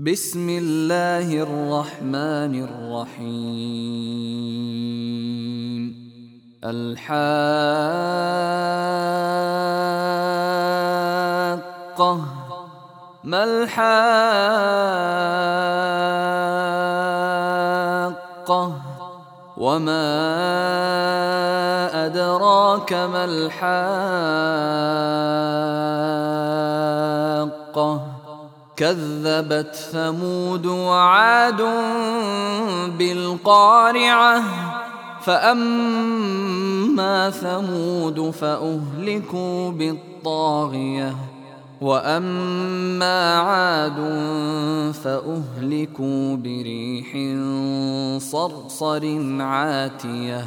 بسم الله الرحمن الرحيم. الحاقة. ما الحاقة؟ وما أدراك ما الحاقة؟ كذبت ثمود وعاد بالقارعة فأما ثمود فأهلكوا بالطاغية وأما عاد فأهلكوا بريح صرصر عاتية.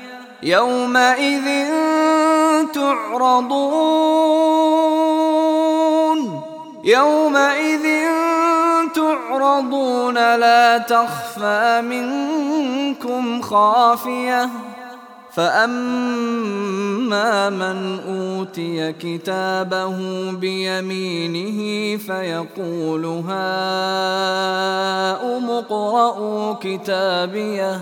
يومئذ تعرضون. يومئذ تعرضون. لا تخفى منكم خافية. فأما من أوتي كتابه بيمينه فيقول هاؤم اقرءوا كتابيه.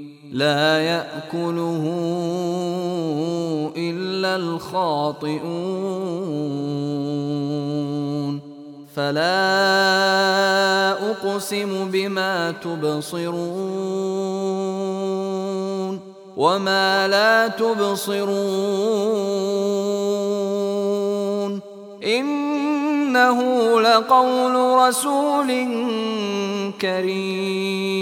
لا يأكله إلا الخاطئون. فلا أقسم بما تبصرون وما لا تبصرون. إنه لقول رسول كريم.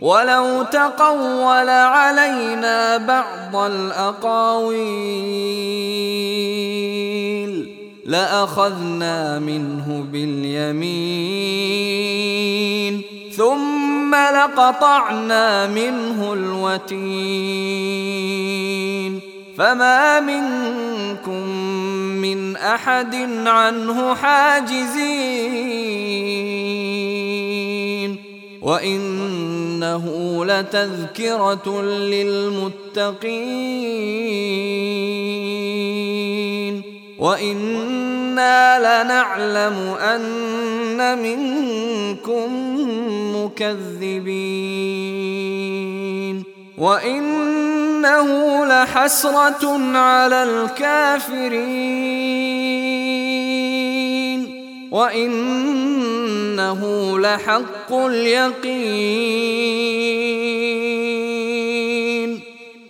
ولو تقول علينا بعض الأقاويل لأخذنا منه باليمين ثم لقطعنا منه الوتين. فما منكم من أحد عنه حاجزين. وانه لتذكره للمتقين وأنا لنعلم ان منكم مكذبين وانه لحسره على الكافرين وانه لحق اليقين.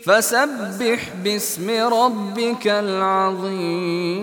فسبح باسم ربك العظيم.